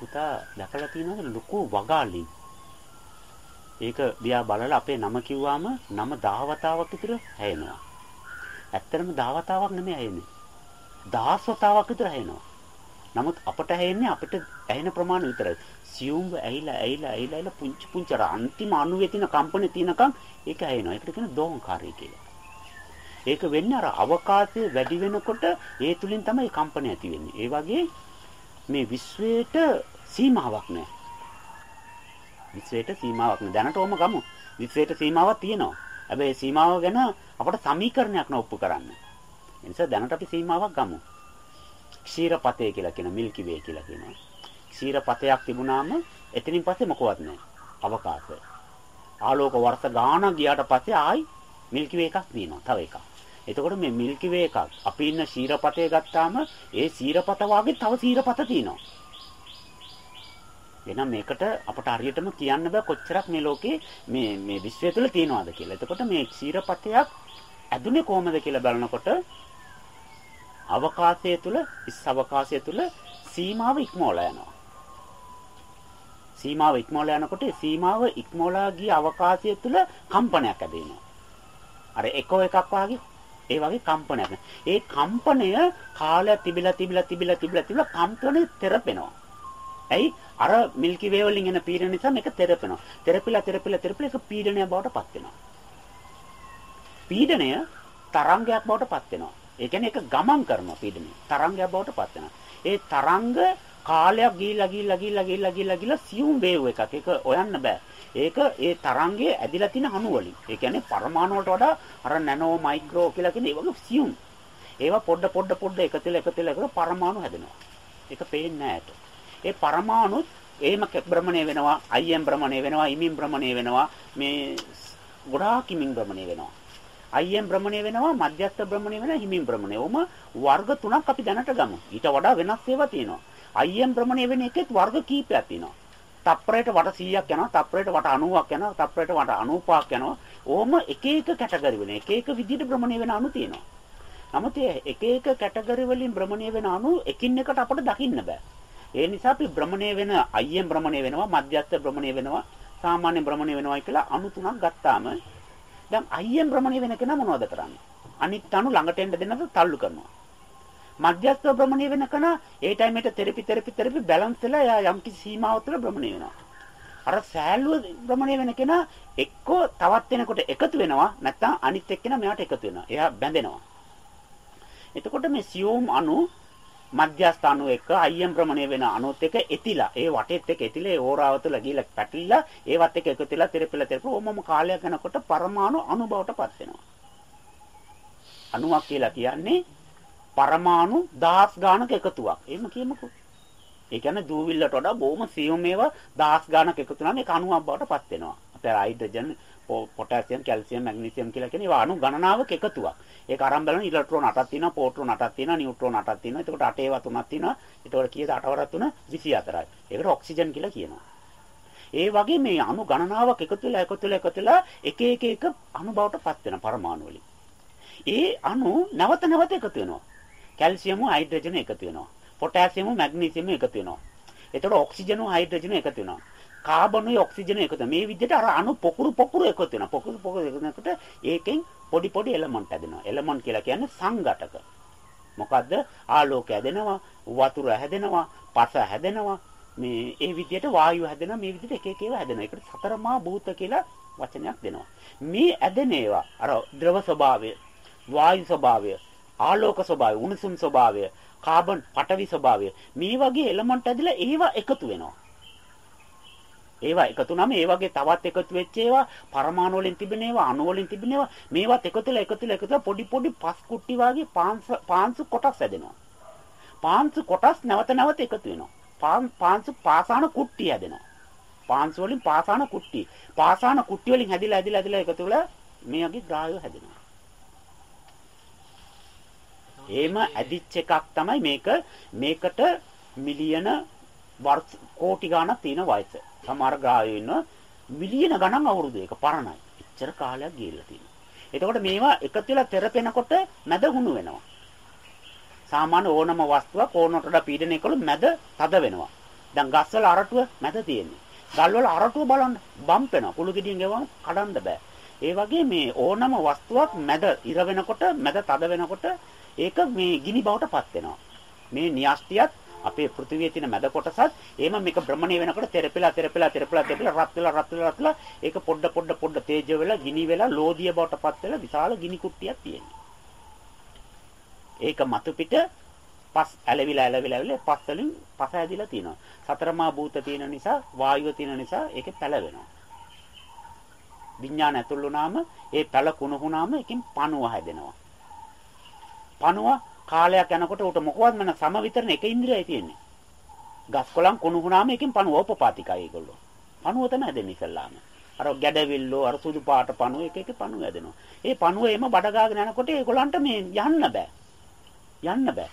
පුතා දැකලා තියෙනවද ලොකු වගාලි. ඒක දිහා බලලා අපේ නම කිව්වාම නම 10 වතාවක් විතර හැයෙනවා. ඇත්තටම 10 වතාවක් නෙමෙයි හැයෙන්නේ. 10 වතාවක් විතර හැයෙනවා. නමුත් අපට හැයෙන්නේ අපිට ඇහෙන ප්‍රමාණය විතරයි. සියුම්ව ඇහිලා ඇහිලා ඇහිලා පුංචි පුංචි අන්තිම අණුවේ තියෙන කම්පන තියෙනකම් ඒක ඇහෙනවා. ඒකට කියන දෝංකාරය කියලා. ඒක වෙන්නේ අර අවකාශය වැඩි වෙනකොට ඒ තුලින් තමයි කම්පන ඇති වෙන්නේ. ඒ වගේ මේ විශ්වයට සීමාවක් නැහැ. විශ්වයට සීමාවක් නැහැ. දැනට ඕම ගමු. විශ්වයට සීමාවක් තියෙනවා. හැබැයි සීමාව ගැන අපට සමීකරණයක් නෝප්පු කරන්න. ඒ නිසා දැනට අපි සීමාවක් ගමු. ක්ෂීරපතේ කියලා කියන මිල්කි වේ කියලා කියනවා. ක්ෂීරපතයක් තිබුණාම එතනින් පස්සේ මොකවත් නැහැ. අවකාශය. ආලෝක වර්ෂ ගාණක් ගියාට පස්සේ ආයි මිල්කි වේ එකක් තියෙනවා. තව එකක්. එතකොට මේ මිල්කි වේ එකක් අපි ඉන්න ශීරපතේ ගත්තාම ඒ ශීරපත වාගේ තව ශීරපත තියෙනවා. එහෙනම් මේකට අපට හරියටම කියන්න බෑ කොච්චරක් මේ ලෝකේ මේ මේ විශ්වය තුල තියෙනවද කියලා. එතකොට මේ ශීරපතයක් ඇදුනේ කොහමද කියලා බලනකොට අවකාශය තුල ඉස් අවකාශය තුල සීමාව ඉක්මවලා යනවා. සීමාව ඉක්මවලා යනකොට සීමාව ඉක්මවලා ගිය අවකාශය තුල කම්පනයක් ඇදෙනවා. අර එකෝ එකක් වාගේ ඒ වගේ කම්පනයක්. ඒ කම්පනය කාලයක් තිබිලා තිබිලා තිබිලා තිබිලා තිබිලා කම්පනය තෙරපෙනවා. ඇයි? අර මිල්කි වේ වලින් එන පීඩන නිසා මේක තෙරපෙනවා. තෙරපිලා තෙරපිලා තෙරපිලා ඒක පීඩනයක් බවට පත් වෙනවා. පීඩනය තරංගයක් බවට පත් වෙනවා. ඒ කියන්නේ ඒක ගමන් කරනවා පීඩනය. තරංගයක් බවට පත් වෙනවා. ඒ තරංග කාලයක් ගිහිල්ලා ගිහිල්ලා ගිහිල්ලා ගිහිල්ලා ගිහිල්ලා ගිහිල්ලා සියුම් වේව් එකක්. ඒක හොයන්න බෑ. ඒක ඒ තරංගයේ ඇදිලා තියෙන අණු වලින්. ඒ කියන්නේ පරමාණු වලට වඩා අර නැනෝ මයික්‍රෝ කියලා කියන ඒ වගේ සියුම්. ඒවා පොඩ පොඩ පොඩ එකතුලා එකතුලා එකතුලා පරමාණු හැදෙනවා. ඒක පේන්නේ නැහැ ඒ පරමාණුත් එහෙම භ්‍රමණය වෙනවා, අයියෙන් භ්‍රමණය වෙනවා, ඉමින් භ්‍රමණය වෙනවා, මේ ගොඩාක් ඉමින් භ්‍රමණය වෙනවා. අයියෙන් භ්‍රමණය වෙනවා, මධ්‍යස්ථ භ්‍රමණය වෙනවා, හිමින් භ්‍රමණය. ඔම වර්ග තුනක් අපි දැනට ගමු. ඊට වඩා වෙනස් ඒවා තියෙනවා. අයියෙන් භ්‍රමණය වෙන එකෙත් වර්ග කීපයක් තියෙනවා. තප්පරයට වට 100ක් යනවා තප්පරයට වට 90ක් යනවා තප්පරයට වට 95ක් යනවා. ඕම එක එක කැටගරි වෙන එක එක විදිහට භ්‍රමණය වෙන අණු තියෙනවා. නමුත් එක එක කැටගරි වලින් භ්‍රමණය වෙන අණු එකින් එකට අපිට දකින්න බෑ. ඒ නිසා අපි භ්‍රමණය වෙන අයියෙන් භ්‍රමණය වෙනවා මධ්‍යස්ථ භ්‍රමණය වෙනවා සාමාන්‍ය භ්‍රමණය වෙනවා කියලා අණු තුනක් ගත්තාම දැන් අයියෙන් භ්‍රමණය වෙන කෙනා මොනවද කරන්නේ? අනිත් අණු ළඟට එන්න දෙන්නද තල්ලු කරනවා. මධ්‍යස්ථ භ්‍රමණය වෙන කන ඒ ටයිමේට තෙරපි තෙරපි තෙරපි බැලන්ස් වෙලා එයා යම් කිසි සීමාවක් තුළ භ්‍රමණය වෙනවා. අර සෑල්ලුව භ්‍රමණය වෙන කෙනා එක්කෝ තවත් වෙනකොට එකතු වෙනවා නැත්නම් අනිත් එක්කෙනා මෙයාට එකතු වෙනවා. එයා බැඳෙනවා. එතකොට මේ සියෝම් අණු මධ්‍යස්ථ අණු එක අයියම් භ්‍රමණය වෙන අණුත් එක එතිලා ඒ වටෙත් එක එතිලා ඒ ඕරාව තුළ ගිහිල්ලා පැටලිලා ඒවත් එක එකතු වෙලා තෙරපිලා තෙරපිලා ඕමම කාලයක් යනකොට පරමාණු අණු බවට පත් වෙනවා. අණුවක් කියලා කියන්නේ පරමාණු දහස් ගානක එකතුවක්. එහෙම කියමුකෝ. ඒ කියන්නේ දූවිල්ලට වඩා බොහොම සියුම් ඒවා දහස් ගානක එකතු වෙනා මේක අණුවක් බවට පත් වෙනවා. අපේ හයිඩ්‍රජන්, පොටෑසියම්, කැල්සියම්, මැග්නීසියම් කියලා කියන ඒවා අණු ගණනාවක එකතුවක්. ඒක අරන් බලන ඉලෙක්ට්‍රෝන 8ක් තියෙනවා, පෝටෝන 8ක් තියෙනවා, නියුට්‍රෝන 8ක් තියෙනවා. එතකොට 8 ඒවා තුනක් තියෙනවා. එතකොට කීයද 8 වරක් 3 24යි. ඒකට ඔක්සිජන් කියලා කියනවා. ඒ වගේ මේ අණු ගණනාවක් එකතු වෙලා එකතු වෙලා එකතු වෙලා එක එක එක අණු බවට පත් වෙන පරමාණු වලින්. ඒ අණු නැවත නැවත එකතු වෙනවා. කැල්සියම හයිඩ්‍රජන එකතු වෙනවා. පොටෑසියම මැග්නීසියම එකතු වෙනවා. එතකොට ඔක්සිජන හයිඩ්‍රජන එකතු වෙනවා. කාබනුයි ඔක්සිජන එකතු මේ විදිහට අර අණු පොකුරු පොකුරු එකතු වෙනවා. පොකුරු පොකුරු එකතු වෙනකොට ඒකෙන් පොඩි පොඩි එලමන්ට් හැදෙනවා. එලමන්ට් කියලා කියන්නේ සංඝටක. මොකද්ද? ආලෝකය හැදෙනවා, වතුර හැදෙනවා, පස හැදෙනවා. මේ ඒ විදිහට වායුව හැදෙනවා මේ විදිහට එක එක ඒවා හැදෙනවා. ඒකට සතරමා භූත කියලා වචනයක් දෙනවා. මේ ඇදෙන ඒවා අර ද්‍රව ස්වභාවය, වායු ස්වභාවය, ආලෝක ස්වභාවය, උණුසුම් ස්වභාවය, කාබන් පටවි ස්වභාවය මේ වගේ එලමන්ට් ඇදලා ඒවා එකතු වෙනවා. ඒවා එකතු නම් ඒ වගේ තවත් එකතු වෙච්ච ඒවා පරමාණු වලින් තිබෙන ඒවා අණු වලින් තිබෙන ඒවා මේවත් එකතුලා එකතුලා එකතුලා පොඩි පොඩි පස් කුට්ටි වගේ පාංශු කොටස් හැදෙනවා. පාංශු කොටස් නැවත නැවත එකතු වෙනවා. පාංශු පාසාන කුට්ටි හැදෙනවා. පාංශු වලින් පාසාන කුට්ටි. පාසාන කුට්ටි වලින් හැදිලා හැදිලා හැදිලා එකතු වෙලා මේ වගේ ග්‍රාහය හැදෙනවා. එහෙම ඇදිච්ච එකක් තමයි මේක මේකට මිලියන වර්ෂ කෝටි ගණන් තියෙන වයස. සමහර ග්‍රහයෝ ඉන්න මිලියන ගණන් අවුරුදු ඒක පරණයි. එච්චර කාලයක් ගිහිල්ලා තියෙනවා. එතකොට මේවා එකතු වෙලා තෙරපෙනකොට මැද හුණු වෙනවා. සාමාන්‍ය ඕනම වස්තුවක් ඕනකට පීඩනය කළොත් මැද තද වෙනවා. දැන් ගස්වල අරටුව මැද තියෙන්නේ. ගල්වල අරටුව බලන්න බම්පෙනවා. කුළු ගෙඩියෙන් ගෙවම කඩන්න බෑ. ඒ වගේ මේ ඕනම වස්තුවක් මැද ඉර වෙනකොට මැද තද වෙනකොට ඒක මේ ගිනි බවට පත් වෙනවා. මේ න්‍යෂ්ටියත් අපේ පෘථිවියේ තියෙන මැද කොටසත් එහෙම මේක භ්‍රමණය වෙනකොට තෙරපිලා තෙරපිලා තෙරපිලා තෙරපිලා රත් වෙලා රත් වෙලා රත් වෙලා ඒක පොඩ පොඩ පොඩ තේජ වෙලා ගිනි වෙලා ලෝදිය බවට පත් වෙලා විශාල ගිනි කුට්ටියක් තියෙනවා. ඒක මතු පිට පස් ඇලවිලා ඇලවිලා ඇලවිලා පස් වලින් පස ඇදිලා තියෙනවා. සතරමා භූත තියෙන නිසා වායුව තියෙන නිසා ඒකේ පැලවෙනවා. විඥාන ඇතුල් වුණාම ඒ පැල කුණු වුණාම එකෙන් පණුව හැදෙනවා. පණුව කාලයක් යනකොට උට මොකවත් මන සම විතරන එක ඉන්ද්‍රියයි තියෙන්නේ. ගස් කොළන් කුණු වුණාම එකෙන් පණුව උපපාතිකයි ඒගොල්ලෝ. පණුව තමයි හැදෙන්නේ ඉස්සල්ලාම. අර ගැඩවිල්ලෝ අර සුදු පාට පණුව එක එක පණුව හැදෙනවා. ඒ පණුව එම බඩ ගාගෙන යනකොට ඒගොල්ලන්ට මේ යන්න බෑ. යන්න බෑ.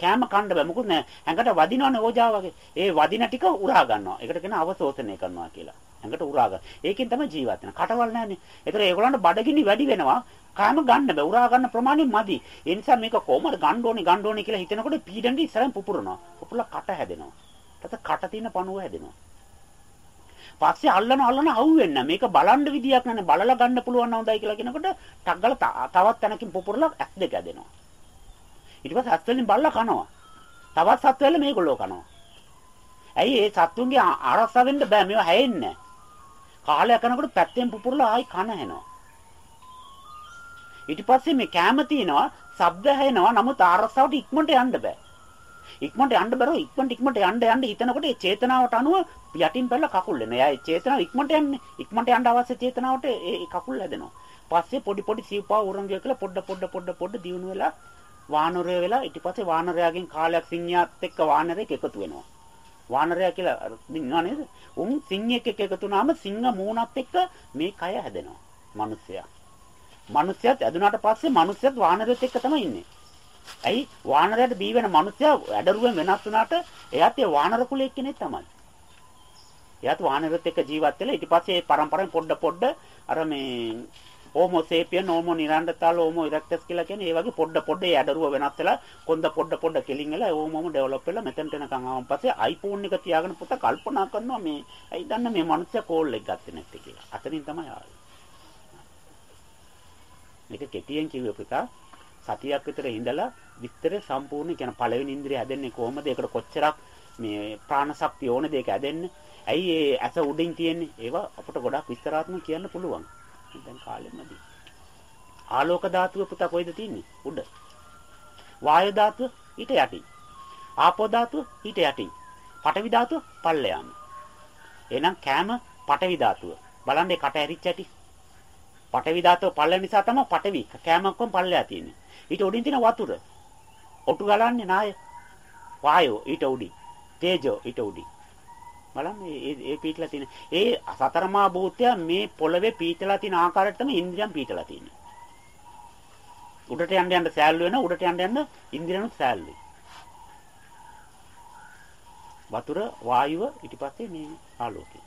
කෑම කන්න බෑ. මොකුත් නෑ. ඇඟට වදිනවනේ ඕජා වගේ. ඒ වදින ටික උරා ගන්නවා. ඒකට කියන අවශෝෂණය කරනවා කියලා. ඇඟට උරා ගන්න. ඒකෙන් තමයි ජීවත් වෙන. කටවල් නෑනේ. ඒතර ඒගොල්ලන්ට බඩගිනි වැඩි වෙනවා. කෑම ගන්න බෑ. උරා ගන්න ප්‍රමාණය මදි. ඒ නිසා මේක කොහමද ගන්න ඕනේ ගන්න ඕනේ කියලා හිතනකොට පීඩනටි ඉස්සරහින් පුපුරනවා. පුපුරලා කට හැදෙනවා. ඊට කට තියෙන පණුව හැදෙනවා. පස්සේ අල්ලන අල්ලන අහුවෙන්න මේක බලන්න විදියක් නැහැ බලලා ගන්න පුළුවන් නෝදයි කියලා කියනකොට ටක් ගාලා තවත් තැනකින් පුපුරලා ඇස් දෙක ඇදෙනවා ඊට පස්සේ හත් වලින් බල්ලා කනවා. තවත් සත් වල මේගොල්ලෝ කනවා. ඇයි ඒ සත්තුන්ගේ ආරක්ෂා වෙන්න බෑ මේවා හැෙන්නේ කාලයක් යනකොට පැත්තෙන් පුපුරලා ආයි කන හැනවා. ඊට පස්සේ මේ කැම තියනවා, ශබ්ද හැෙනවා. නමුත් ආරක්ෂාවට ඉක්මනට යන්න බෑ. ඉක්මනට යන්න බැරුව ඉක්මනට ඉක්මනට යන්න යන්න හිතනකොට ඒ චේතනාවට අනුව යටින් පැල්ල කකුල් එනවා. එයා ඒ චේතනාව ඉක්මනට යන්නේ. ඉක්මනට යන්න අවශ්‍ය චේතනාවට ඒ කකුල් හැදෙනවා. පස්සේ පොඩි පොඩි සිව්පා උරංගිය කියලා පොඩ පොඩ පොඩ පොඩ දියුණු වෙලා වානරය වෙලා ඊට පස්සේ වානරයාගෙන් කාලයක් සිංහයාත් එක්ක වානරයෙක් එකතු වෙනවා. වානරයා කියලා ඉන්නවා නේද? උන් සිංහෙක් එක්ක එකතු වුණාම සිංහ මූණත් එක්ක මේ කය හැදෙනවා. මිනිස්සයා. මිනිස්සයාත් ඇදුනාට පස්සේ මිනිස්සයාත් වානරයෙක් එක්ක තමයි ඉන්නේ. ඇයි වානරයාට බී වෙන මිනිස්සයා ඇඩරුවෙන් වෙනස් වුණාට එයාත් ඒ වානර කුලයේ කෙනෙක් තමයි. එයාත් වානරෙත් එක්ක ජීවත් වෙලා ඊට පස්සේ ඒ පරම්පරාවෙන් පොඩ පොඩ අර මේ Homo sapiens Homo Neanderthal Homo erectus කියලා කියන්නේ ඒ වගේ පොඩ පොඩ ඒ ඇඩරුව වෙනස් වෙලා කොන්ද පොඩ පොඩ කෙලින් වෙලා හෝමෝම ඩෙවලොප් වෙලා මෙතනට එනකන් ආවන් පස්සේ iPhone එක තියාගෙන පුත කල්පනා කරනවා මේ ඇයි දන්න මේ මනුස්සයා කෝල් එක ගත්තේ නැත්තේ කියලා. අතනින් තමයි ආවේ. මේක කෙටියෙන් කිව්ව පුතා සතියක් විතර ඉඳලා විස්තර සම්පූර්ණ කියන පළවෙනි ඉන්ද්‍රිය හැදෙන්නේ කොහොමද? ඒකට කොච්චරක් මේ ප්‍රාණ ශක්තිය ඕනද ඒක හැදෙන්න? ඇයි ඒ ඇස උඩින් තියෙන්නේ? ඒවා අපට ගොඩක් විස්තරාත්මක කියන්න පුළුවන්. දැන් කාලෙමදි. ආලෝක ධාතුව පුතා කොයිද තියෙන්නේ? උඩ. වායු ධාතුව ඊට යටින්. ආපෝ ධාතුව ඊට යටින්. පඨවි ධාතුව පල්ලෙයන්. එහෙනම් කෑම පඨවි ධාතුව. බලන්න ඒ කට ඇරිච්ච ඇටි. පඨවි ධාතුව පල්ල නිසා තමයි පඨවි කෑම ඔක්කොම පල්ලෙයා තියෙන්නේ. ඊට උඩින් තියෙන වතුර. ඔටු ගලන්නේ නාය. වායෝ ඊට උඩින්. තේජෝ ඊට උඩින්. බලන්න ඒ ඒ පීටලා තියෙන ඒ සතරමා භූතය මේ පොළවේ පීටලා තියෙන ආකාරයටම ඉන්ද්‍රියන් පීටලා තියෙනවා. උඩට යන්න යන්න සෑල්ලු වෙන උඩට යන්න යන්න ඉන්ද්‍රියනුත් සෑල්ලුයි. වතුර වායුව ඊට පස්සේ මේ ආලෝකය.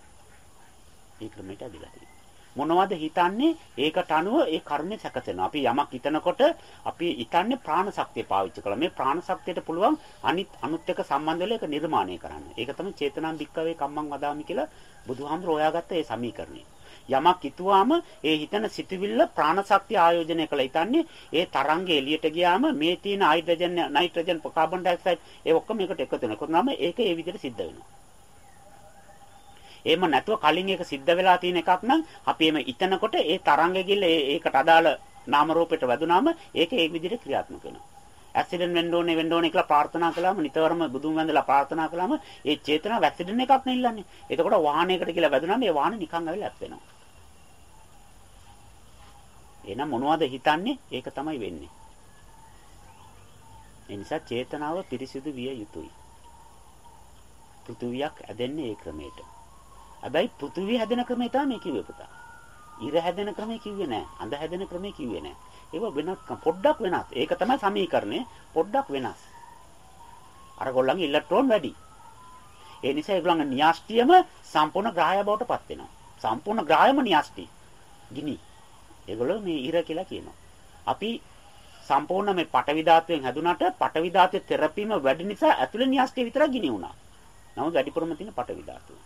ඒ ක්‍රමයට ඇදලා තියෙනවා. මොනවද හිතන්නේ ඒකට අනුව ඒ කර්මය සැකසෙනවා. අපි යමක් හිතනකොට අපි හිතන්නේ ප්‍රාණ ශක්තිය පාවිච්චි කළා. මේ ප්‍රාණ ශක්තියට පුළුවන් අනිත් අනුත් එක්ක සම්බන්ධ වෙලා ඒක නිර්මාණය කරන්න. ඒක තමයි චේතනාම් භික්කවේ කම්මං වදාමි කියලා බුදුහාමුදුරෝ හොයාගත්ත ඒ සමීකරණය. යමක් හිතුවාම ඒ හිතන සිතුවිල්ල ප්‍රාණ ශක්තිය ආයෝජනය කළා. හිතන්නේ ඒ තරංගය එළියට ගියාම මේ තියෙන හයිඩ්‍රජන් නයිට්‍රජන් කාබන් ඩයොක්සයිඩ් ඒ ඔක්කොම එකට එකතු වෙනවා. ඒක ඒ විදිහට සිද්ධ වෙනවා. එහෙම නැතුව කලින් ඒක සිද්ධ වෙලා තියෙන එකක් නම් අපි එමෙ ඉතනකොට ඒ තරංග ගිල්ල ඒකට අදාළ නාම රූපයට වැදුනාම ඒක ඒ විදිහට ක්‍රියාත්මක වෙනවා. ඇක්සිඩන්ට් වෙන්න ඕනේ වෙන්න ඕනේ කියලා ප්‍රාර්ථනා කළාම නිතරම බුදුන් වහන්සේලා ප්‍රාර්ථනා කළාම ඒ චේතනාව ඇක්සිඩන්ට් එකක් නෙල්ලන්නේ. එතකොට වාහනයකට කියලා වැදුනාම ඒ වාහනේ නිකන් ඇවිල්ලා ඇත් වෙනවා. එහෙනම් මොනවද හිතන්නේ? ඒක තමයි වෙන්නේ. ඒ නිසා චේතනාව පිරිසිදු විය යුතුයි. පෘථුවියක් ඇදෙන්නේ ඒ ක්‍රමයට. හැබැයි පෘථිවිය හැදෙන ක්‍රමය තමයි මේ කිව්වේ පුතා. ඉර හැදෙන ක්‍රමය කිව්වේ නෑ. අඳ හැදෙන ක්‍රමය කිව්වේ නෑ. ඒව වෙනත් පොඩ්ඩක් වෙනස්. ඒක තමයි සමීකරණය. පොඩ්ඩක් වෙනස්. අර ගොල්ලන්ගේ ඉලෙක්ට්‍රෝන වැඩි. ඒ නිසා ඒගොල්ලන්ගේ න්‍යාස්ටියම සම්පූර්ණ ග්‍රහය බවට පත් වෙනවා. සම්පූර්ණ ග්‍රහයම න්‍යාස්ටි. ගිනි. ඒගොල්ලෝ මේ ඉර කියලා කියනවා. අපි සම්පූර්ණ මේ පටවි ධාතුවෙන් හැදුනට පටවි ධාතුවේ තෙරපීම වැඩි නිසා ඇතුළේ න්‍යාස්ටිය විතරක් ගිනි වුණා. නමුත් වැඩිපුරම තියෙන පටවි ධාතුව.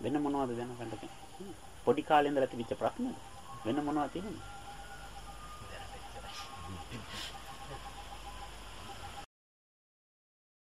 වෙන මොනවද දැනගන්න පොඩි කාලේ ඉඳලා තිබිච්ච ප්‍රශ්නද? වෙන මොනවද තියෙන්නේ?